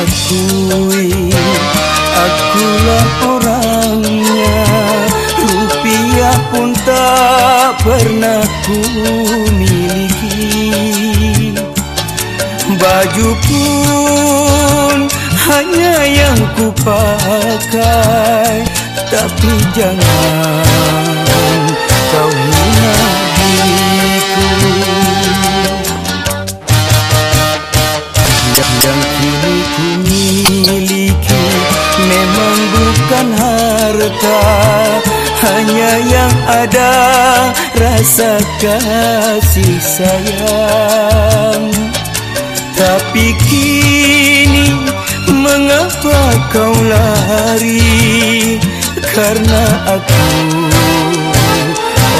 akui Akulah orangnya. Rupiah pun tak pernah ku miliki. Baju pun hanya yang ku pakai. Tapi jangan yang ada Rasa kasih sayang. Tapi kini Mengapa kau lari? Karena aku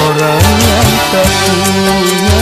Orang yang tak punya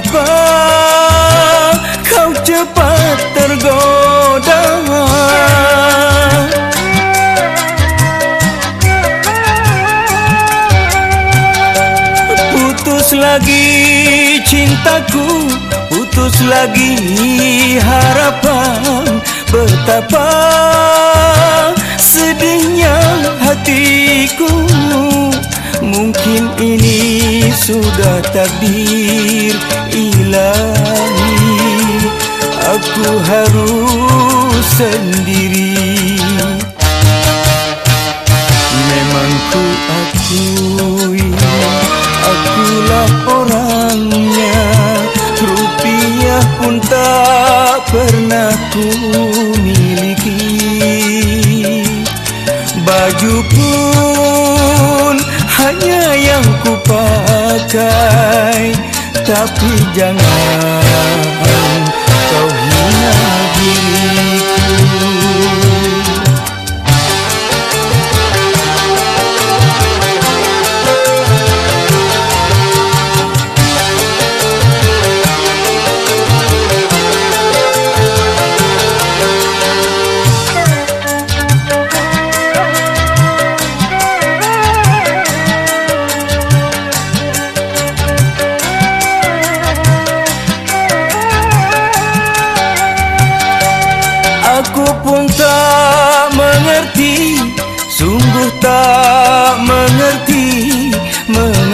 Mengapa kau cepat tergoda? Putus lagi cintaku Putus lagi harapan. Betapa ini sudah takdir ilahi. Aku harus sendiri. Memang ku akui Akulah orangnya. Rupiah pun tak pernah ku miliki. Baju pun pakai Tapi jangan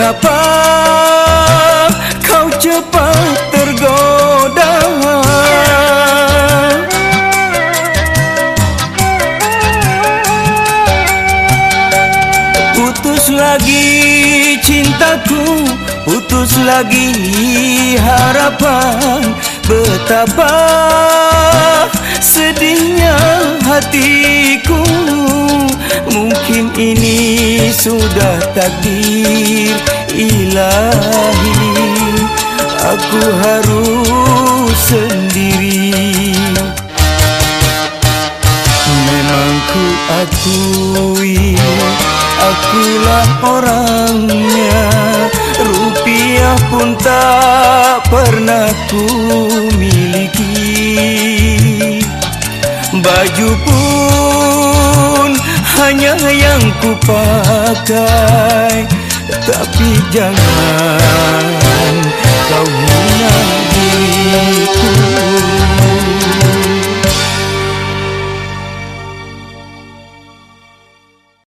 Mengapa kau cepat tergoda? Putus lagi cintaku Putus lagi harapan. Betapa sedihnya hatiku. Mungkin ini sudah takdir ilahi. Aku harus sendiri. Memang ku akui Akulah orangnya. Rupiah pun tak pernah ku miliki. Baju pun hanya yang ku pakai Tapi jangan kau